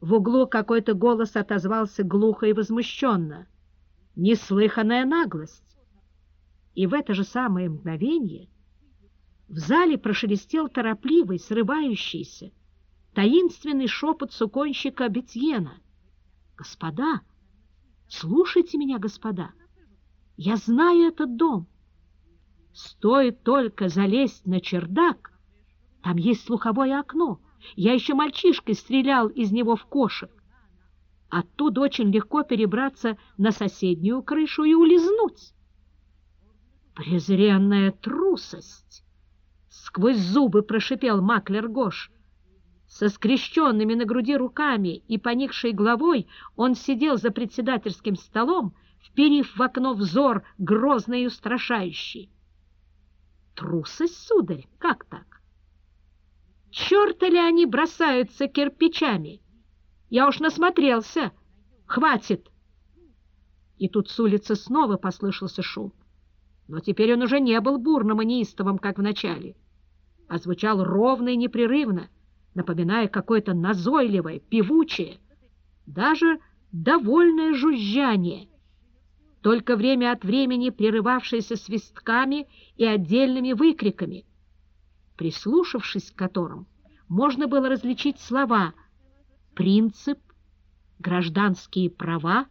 В углу какой-то голос отозвался глухо и возмущенно. Неслыханная наглость! И в это же самое мгновение в зале прошелестел торопливый, срывающийся, таинственный шепот суконщика Бетьена. «Господа! Слушайте меня, господа! Я знаю этот дом! Стоит только залезть на чердак, там есть слуховое окно. Я еще мальчишкой стрелял из него в кошек. Оттуда очень легко перебраться на соседнюю крышу и улизнуть. Презренная трусость! Сквозь зубы прошипел Маклер Гош. Со скрещенными на груди руками и поникшей головой он сидел за председательским столом, вперив в окно взор грозный и устрашающий. Трусость, сударь, как так? Черта ли они бросаются кирпичами? Я уж насмотрелся. Хватит! И тут с улицы снова послышался шум. Но теперь он уже не был бурным и неистовым, как в начале, а звучал ровно и непрерывно, напоминая какое-то назойливое, певучее, даже довольное жужжание, только время от времени прерывавшееся свистками и отдельными выкриками, прислушавшись к которым можно было различить слова «принцип», «гражданские права»,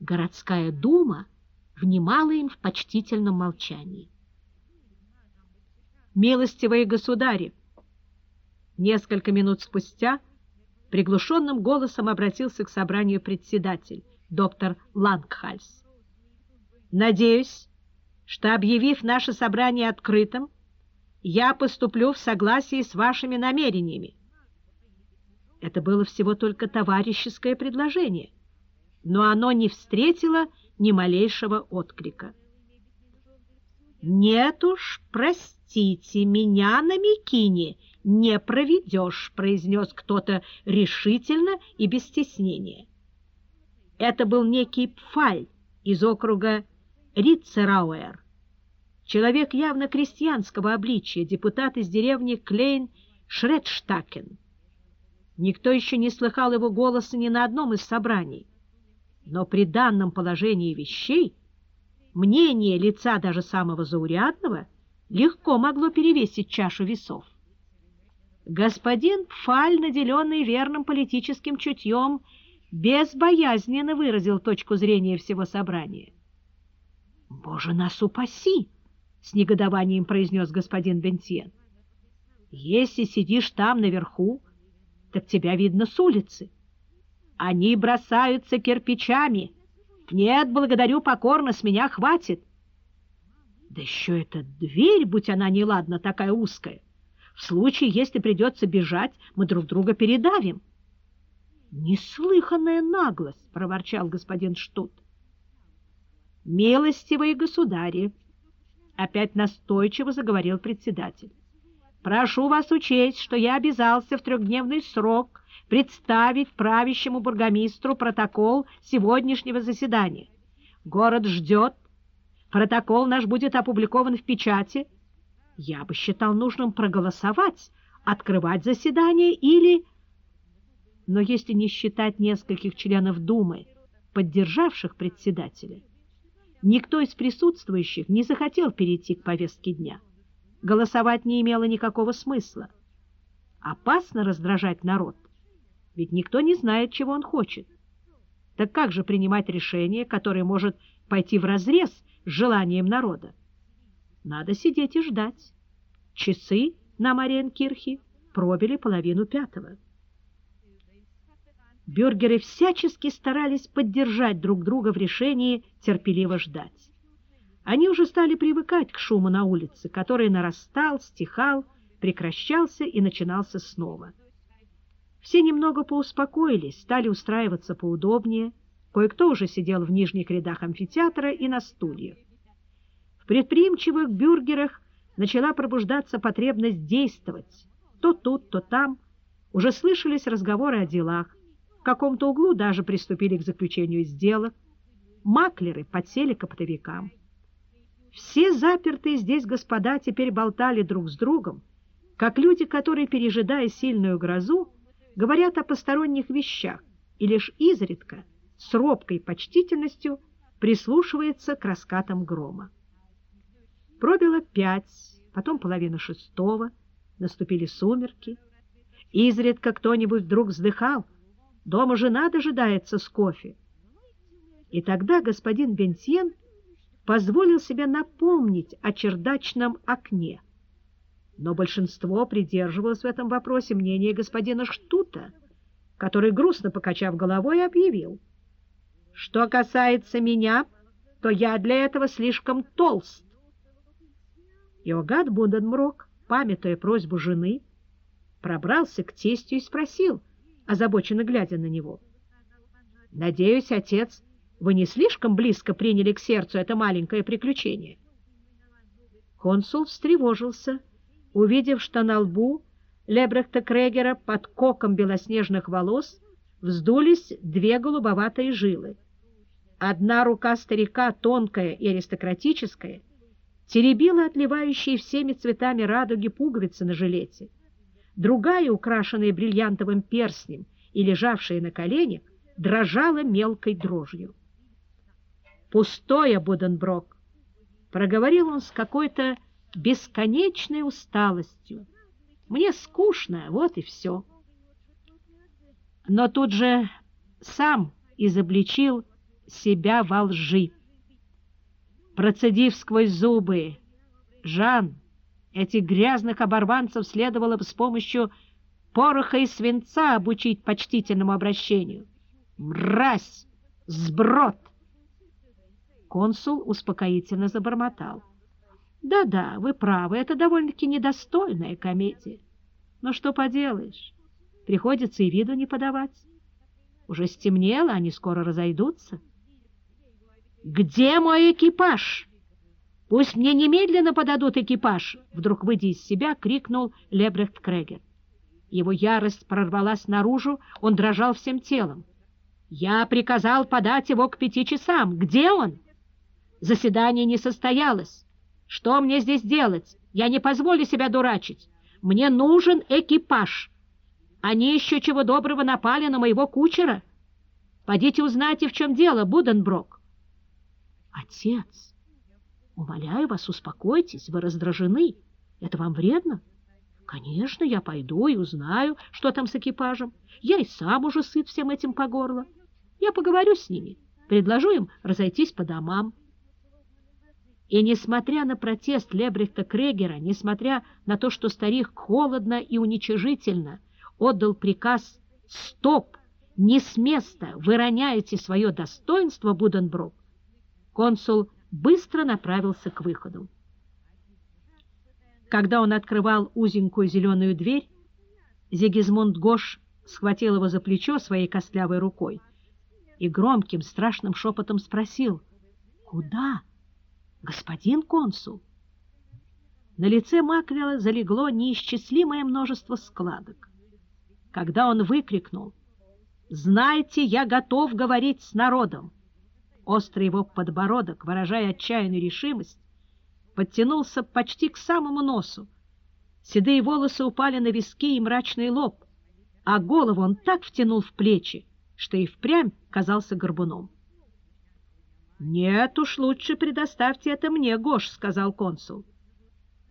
«городская дума» внимала им в почтительном молчании. «Милостивые государи!» Несколько минут спустя приглушенным голосом обратился к собранию председатель доктор Лангхальс. Надеюсь, что, объявив наше собрание открытым, я поступлю в согласии с вашими намерениями. Это было всего только товарищеское предложение, но оно не встретило ни малейшего отклика. «Нет уж, простите, меня на Микине не проведешь», — произнес кто-то решительно и без стеснения. Это был некий Пфаль из округа Ритцерауэр, человек явно крестьянского обличия, депутат из деревни Клейн-Шредштакен. Никто еще не слыхал его голоса ни на одном из собраний, но при данном положении вещей мнение лица даже самого заурядного легко могло перевесить чашу весов. Господин Пфаль, наделенный верным политическим чутьем, безбоязненно выразил точку зрения всего собрания. «Боже нас упаси!» — с негодованием произнес господин Бентьен. «Если сидишь там наверху, так тебя видно с улицы. Они бросаются кирпичами. Нет, благодарю покорно, с меня хватит. Да еще эта дверь, будь она неладна, такая узкая. В случае, если придется бежать, мы друг друга передавим. «Неслыханная наглость!» — проворчал господин Штут. «Милостивые государи!» — опять настойчиво заговорил председатель. «Прошу вас учесть, что я обязался в трехдневный срок представить правящему бургомистру протокол сегодняшнего заседания. Город ждет. Протокол наш будет опубликован в печати. Я бы считал нужным проголосовать, открывать заседание или но если не считать нескольких членов Думы, поддержавших председателя, никто из присутствующих не захотел перейти к повестке дня. Голосовать не имело никакого смысла. Опасно раздражать народ, ведь никто не знает, чего он хочет. Так как же принимать решение, которое может пойти вразрез с желанием народа? Надо сидеть и ждать. Часы на Мариенкирхе пробили половину пятого. Бюргеры всячески старались поддержать друг друга в решении терпеливо ждать. Они уже стали привыкать к шуму на улице, который нарастал, стихал, прекращался и начинался снова. Все немного поуспокоились, стали устраиваться поудобнее, кое-кто уже сидел в нижних рядах амфитеатра и на стульях. В предприимчивых бюргерах начала пробуждаться потребность действовать. То тут, то там уже слышались разговоры о делах, каком-то углу даже приступили к заключению сделок. Маклеры подсели к оптовикам. Все запертые здесь господа теперь болтали друг с другом, как люди, которые, пережидая сильную грозу, говорят о посторонних вещах и лишь изредка, с робкой почтительностью, прислушивается к раскатам грома. Пробило пять, потом половина шестого, наступили сумерки. Изредка кто-нибудь вдруг вздыхал, дома жена дожидается с кофе. И тогда господин Бентьен позволил себе напомнить о чердачном окне. Но большинство придерживалось в этом вопросе мнения господина Штута, который, грустно покачав головой, объявил. «Что касается меня, то я для этого слишком толст». Иогад Бунденброк, памятуя просьбу жены, пробрался к тестю и спросил, озабоченно глядя на него. «Надеюсь, отец, вы не слишком близко приняли к сердцу это маленькое приключение?» Консул встревожился, увидев, что на лбу Лебрехта Крегера под коком белоснежных волос вздулись две голубоватые жилы. Одна рука старика, тонкая и аристократическая, теребила отливающие всеми цветами радуги пуговицы на жилете. Другая, украшенная бриллиантовым перстнем и лежавшая на коленях, дрожала мелкой дрожью пустое, Буденброк, — проговорил он с какой-то бесконечной усталостью. Мне скучно, вот и все. Но тут же сам изобличил себя во лжи. Процедив сквозь зубы, Жан, этих грязных оборванцев следовало бы с помощью пороха и свинца обучить почтительному обращению. Мразь! Сброд! Консул успокоительно забормотал. «Да-да, вы правы, это довольно-таки недостойная комедия. Но что поделаешь, приходится и виду не подавать. Уже стемнело, они скоро разойдутся». «Где мой экипаж?» «Пусть мне немедленно подадут экипаж!» Вдруг, выйдя из себя, крикнул Лебрехт Крегер. Его ярость прорвалась наружу, он дрожал всем телом. «Я приказал подать его к пяти часам. Где он?» Заседание не состоялось. Что мне здесь делать? Я не позволю себя дурачить. Мне нужен экипаж. Они еще чего доброго напали на моего кучера. Пойдите узнайте, в чем дело, Буденброк. Отец, умоляю вас, успокойтесь, вы раздражены. Это вам вредно? Конечно, я пойду и узнаю, что там с экипажем. Я и сам уже сыт всем этим по горло. Я поговорю с ними, предложу им разойтись по домам. И несмотря на протест Лебрехта Крегера, несмотря на то, что старик холодно и уничижительно отдал приказ «Стоп! Не с места! Вы роняете свое достоинство, Буденброк!» консул быстро направился к выходу. Когда он открывал узенькую зеленую дверь, Зигизмунд Гош схватил его за плечо своей костлявой рукой и громким страшным шепотом спросил «Куда?» господин консул. На лице Маквелла залегло неисчислимое множество складок. Когда он выкрикнул «Знайте, я готов говорить с народом!» Острый его подбородок, выражая отчаянную решимость, подтянулся почти к самому носу. Седые волосы упали на виски и мрачный лоб, а голову он так втянул в плечи, что и впрямь казался горбуном. «Нет уж, лучше предоставьте это мне, Гош», — сказал консул.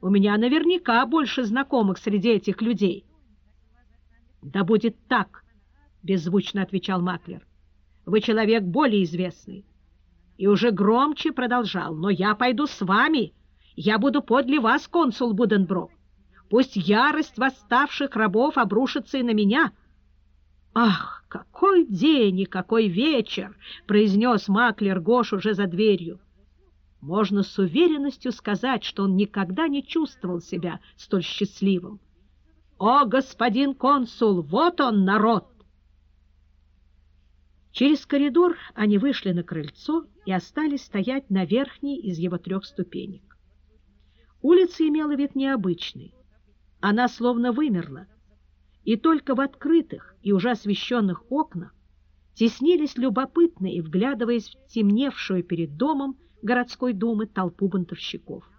«У меня наверняка больше знакомых среди этих людей». «Да будет так», — беззвучно отвечал Маклер. «Вы человек более известный». И уже громче продолжал. «Но я пойду с вами. Я буду подле вас, консул Буденброк. Пусть ярость восставших рабов обрушится и на меня». «Ах, какой день и какой вечер!» — произнес Маклер Гош уже за дверью. Можно с уверенностью сказать, что он никогда не чувствовал себя столь счастливым. «О, господин консул, вот он, народ!» Через коридор они вышли на крыльцо и остались стоять на верхней из его трех ступенек. Улица имела вид необычный. Она словно вымерла, и только в открытых и уже освещенных окнах теснились любопытные, вглядываясь в темневшую перед домом городской думы толпу бунтовщиков.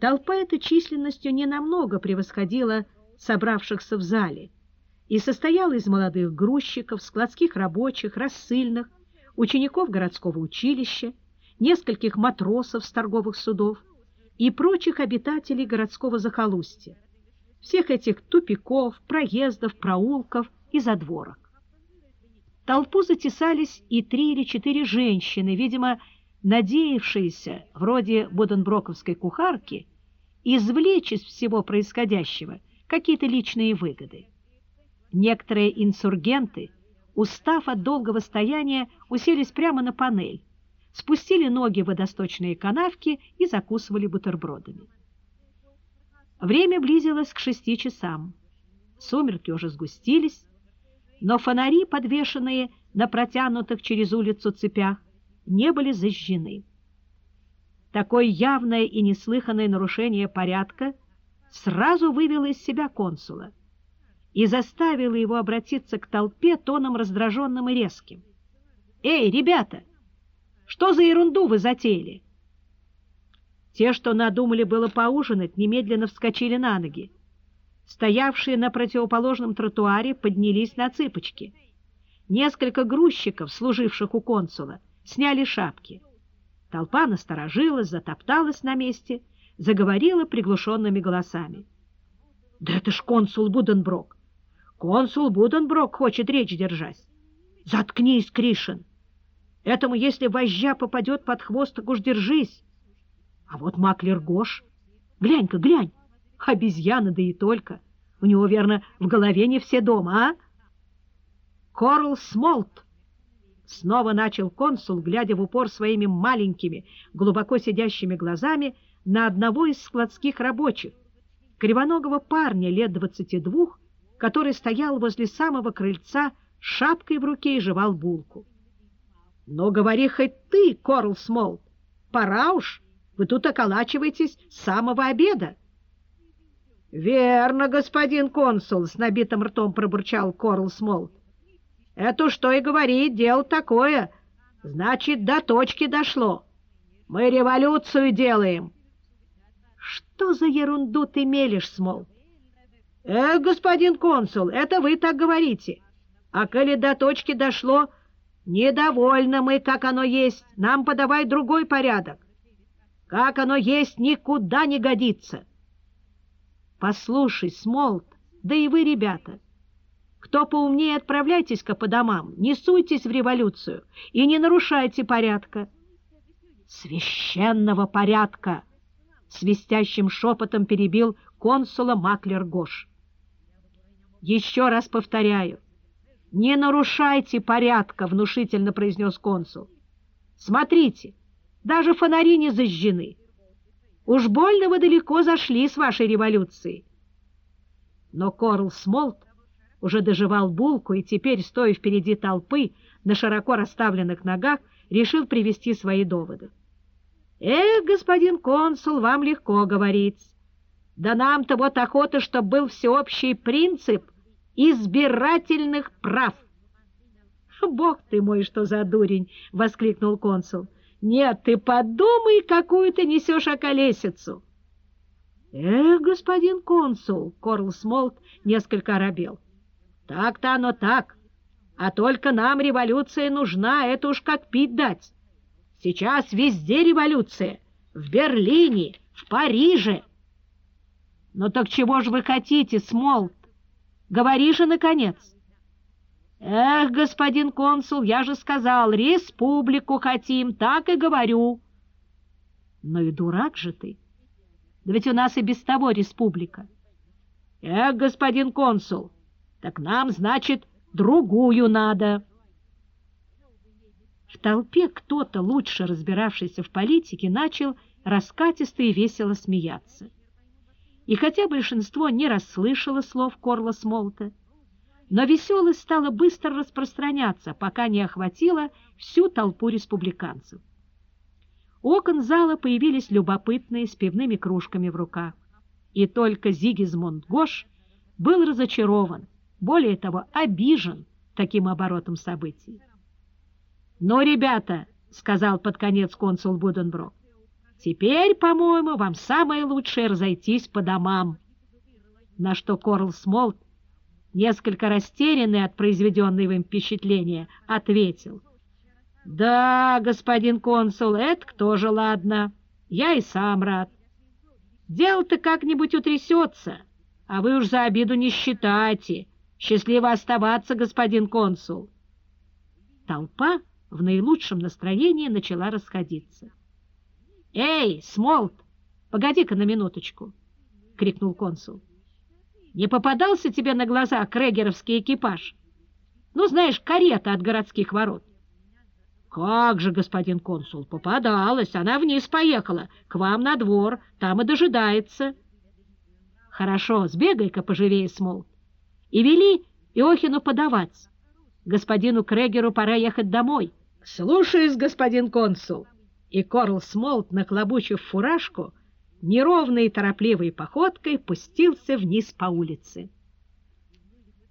Толпа эта численностью ненамного превосходила собравшихся в зале, и состояла из молодых грузчиков, складских рабочих, рассыльных, учеников городского училища, нескольких матросов с торговых судов и прочих обитателей городского захолустья, всех этих тупиков, проездов, проулков и задворок. толпу затесались и три или четыре женщины, видимо, надеявшиеся, вроде Буденброковской кухарки, извлечь из всего происходящего какие-то личные выгоды. Некоторые инсургенты, устав от долгого стояния, уселись прямо на панель, спустили ноги в водосточные канавки и закусывали бутербродами. Время близилось к шести часам. Сумерки уже сгустились, но фонари, подвешенные на протянутых через улицу цепях, не были зажжены. Такое явное и неслыханное нарушение порядка сразу вывело из себя консула и заставило его обратиться к толпе тоном раздраженным и резким. «Эй, ребята, что за ерунду вы затеяли?» Те, что надумали было поужинать, немедленно вскочили на ноги. Стоявшие на противоположном тротуаре поднялись на цыпочки. Несколько грузчиков, служивших у консула, сняли шапки. Толпа насторожилась, затопталась на месте, заговорила приглушенными голосами. «Да это ж консул Буденброк! Консул Буденброк хочет речь держать! Заткнись, Кришин! Этому, если вожжа попадет под хвост, так уж держись! А вот маклер Гош! Глянь-ка, глянь! Обезьяна, да и только! У него, верно, в голове не все дома, а? Корл Смолт!» Снова начал консул, глядя в упор своими маленькими, глубоко сидящими глазами на одного из складских рабочих, кривоногого парня лет двадцати двух, который стоял возле самого крыльца шапкой в руке и жевал булку. — Ну, говори хоть ты, Корл Смолт, пора уж, вы тут околачиваетесь с самого обеда. — Верно, господин консул, — с набитым ртом пробурчал Корл Смолт. Это что и говорит, дело такое. Значит, до точки дошло. Мы революцию делаем. Что за ерунду ты мелешь, Смол? Эх, господин консул, это вы так говорите. А коли до точки дошло, недовольны мы, как оно есть. Нам подавай другой порядок. Как оно есть, никуда не годится. Послушай, Смолт, да и вы, ребята, — кто поумнее, отправляйтесь-ка по домам, не суйтесь в революцию и не нарушайте порядка. Священного порядка! Свистящим шепотом перебил консула Маклер Гош. Еще раз повторяю, не нарушайте порядка, внушительно произнес консул. Смотрите, даже фонари не зажжены. Уж больно вы далеко зашли с вашей революцией. Но Корл Смолт уже доживал булку и теперь, стоя впереди толпы, на широко расставленных ногах, решил привести свои доводы. «Эх, господин консул, вам легко говорить. Да нам-то вот охота, чтобы был всеобщий принцип избирательных прав». «Бог ты мой, что за дурень!» — воскликнул консул. «Нет, ты подумай, какую ты несешь околесицу!» «Эх, господин консул!» — Корл Смолт несколько оробел. Так-то оно так. А только нам революция нужна, это уж как пить дать. Сейчас везде революция. В Берлине, в Париже. Ну так чего же вы хотите, Смолт? Говори же, наконец. Эх, господин консул, я же сказал, республику хотим, так и говорю. Ну и дурак же ты. Да ведь у нас и без того республика. Эх, господин консул, так нам, значит, другую надо. В толпе кто-то, лучше разбиравшийся в политике, начал раскатисто и весело смеяться. И хотя большинство не расслышало слов Корла Смолта, но веселость стала быстро распространяться, пока не охватила всю толпу республиканцев. У окон зала появились любопытные с пивными кружками в руках, и только Зигизмунд Гош был разочарован, более того, обижен таким оборотом событий. «Но, ребята», — сказал под конец консул Буденброк, «теперь, по-моему, вам самое лучшее разойтись по домам». На что Корл Смолт несколько растерянный от произведенного им впечатления, ответил. «Да, господин консул, это тоже ладно. Я и сам рад. Дело-то как-нибудь утрясется, а вы уж за обиду не считайте. Счастливо оставаться, господин консул». Толпа в наилучшем настроении начала расходиться. «Эй, Смолт, погоди-ка на минуточку!» — крикнул консул. «Не попадался тебе на глаза крегеровский экипаж? Ну, знаешь, карета от городских ворот». «Как же, господин консул, попадалась, она вниз поехала, к вам на двор, там и дожидается». «Хорошо, сбегай-ка поживее, Смолт, и вели Иохину подавать. Господину Крегеру пора ехать домой». «Слушаюсь, господин консул!» И Корл Смолт, наклобучив фуражку, неровной и торопливой походкой пустился вниз по улице.